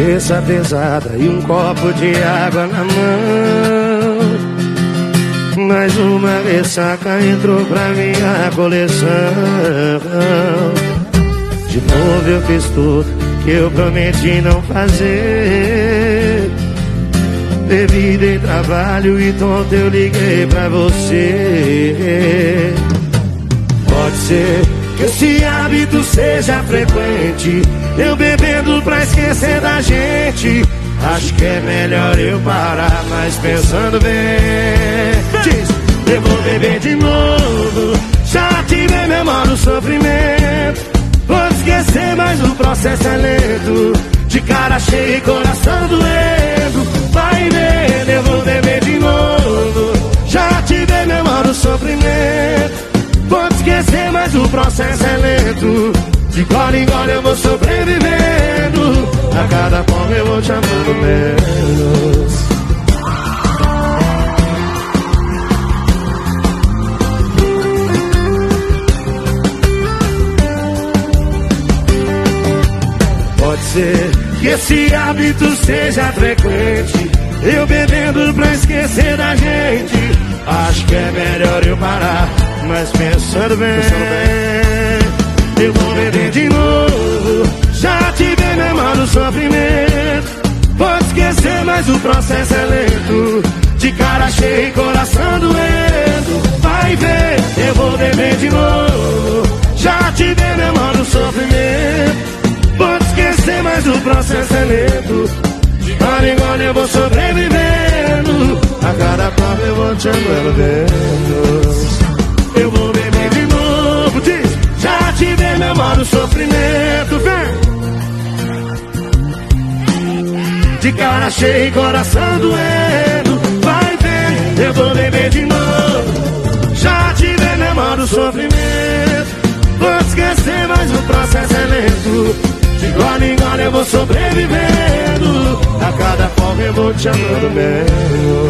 cabeça pesada e um copo de água na mão. Mais uma ressaca entrou pra minha coleção. De novo eu fiz tudo que eu prometi não fazer. Bebida e trabalho e tonto eu liguei pra você. Pode ser que esse hábito seja frequente. Eu bebendo pra esquecer da gente. Acho que é melhor eu parar, mas pensando bem. Diz, eu vou beber de novo. Já tive memória do sofrimento. Vou esquecer, mas o processo é lento. De cara cheia e coração doendo. Processo é lento. De gole em gole eu vou sobrevivendo. A cada forma eu vou te amando menos. Pode ser que esse hábito seja frequente. Eu bebendo pra esquecer da gente. Acho que é melhor eu parar, mas pensando bem. Eu vou beber de novo. Já tive memória do sofrimento. Pode esquecer, mas o processo é lento. De cara cheia e coração doendo. Vai ver, eu vou beber de novo. Já tive memória do sofrimento. Pode esquecer, mas o processo é lento. De em gole eu vou sobrevivendo. A cada copo eu vou te amando De cara cheia e coração doendo. Vai ver, eu vou beber de novo. Já tive memória do sofrimento. Vou esquecer, mas o processo é lento. De gole em gole eu vou sobrevivendo A cada forma eu vou te amando menos